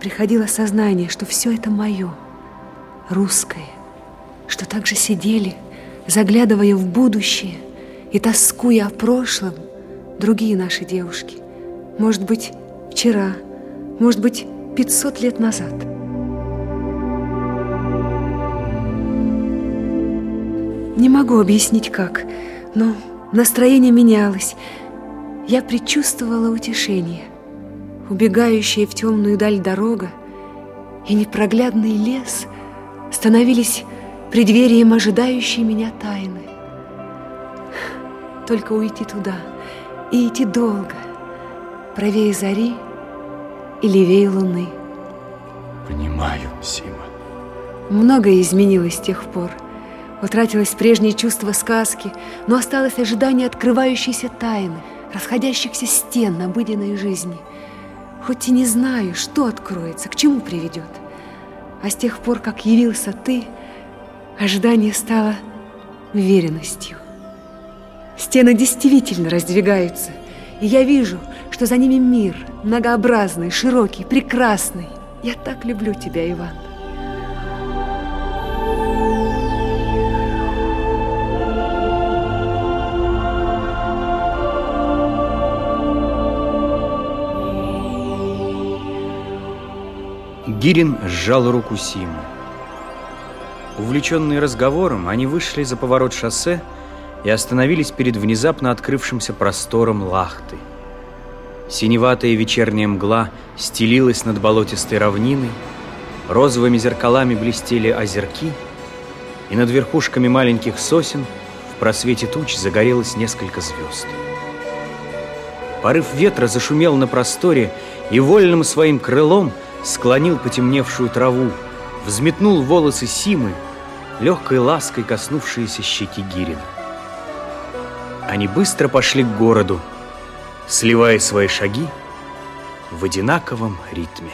приходило сознание, что все это мое, русское, что также сидели, заглядывая в будущее и тоскуя о прошлом, другие наши девушки. Может быть, вчера, может быть, 500 лет назад. Не могу объяснить как, но настроение менялось. Я предчувствовала утешение. Убегающая в темную даль дорога и непроглядный лес становились преддверием ожидающей меня тайны. Только уйти туда и идти долго, правее зари и левее луны. Понимаю, Сима. Многое изменилось с тех пор. Утратилось прежнее чувство сказки, но осталось ожидание открывающейся тайны, расходящихся стен обыденной жизни. Хоть и не знаю, что откроется, к чему приведет. А с тех пор, как явился ты, ожидание стало уверенностью. Стены действительно раздвигаются, и я вижу, что за ними мир, многообразный, широкий, прекрасный. Я так люблю тебя, Иван. Гирин сжал руку Симы. Увлеченные разговором, они вышли за поворот шоссе и остановились перед внезапно открывшимся простором Лахты. Синеватая вечерняя мгла стелилась над болотистой равниной, розовыми зеркалами блестели озерки, и над верхушками маленьких сосен в просвете туч загорелось несколько звезд. Порыв ветра зашумел на просторе и вольным своим крылом – склонил потемневшую траву, взметнул волосы Симы, легкой лаской коснувшиеся щеки Гирина. Они быстро пошли к городу, сливая свои шаги в одинаковом ритме.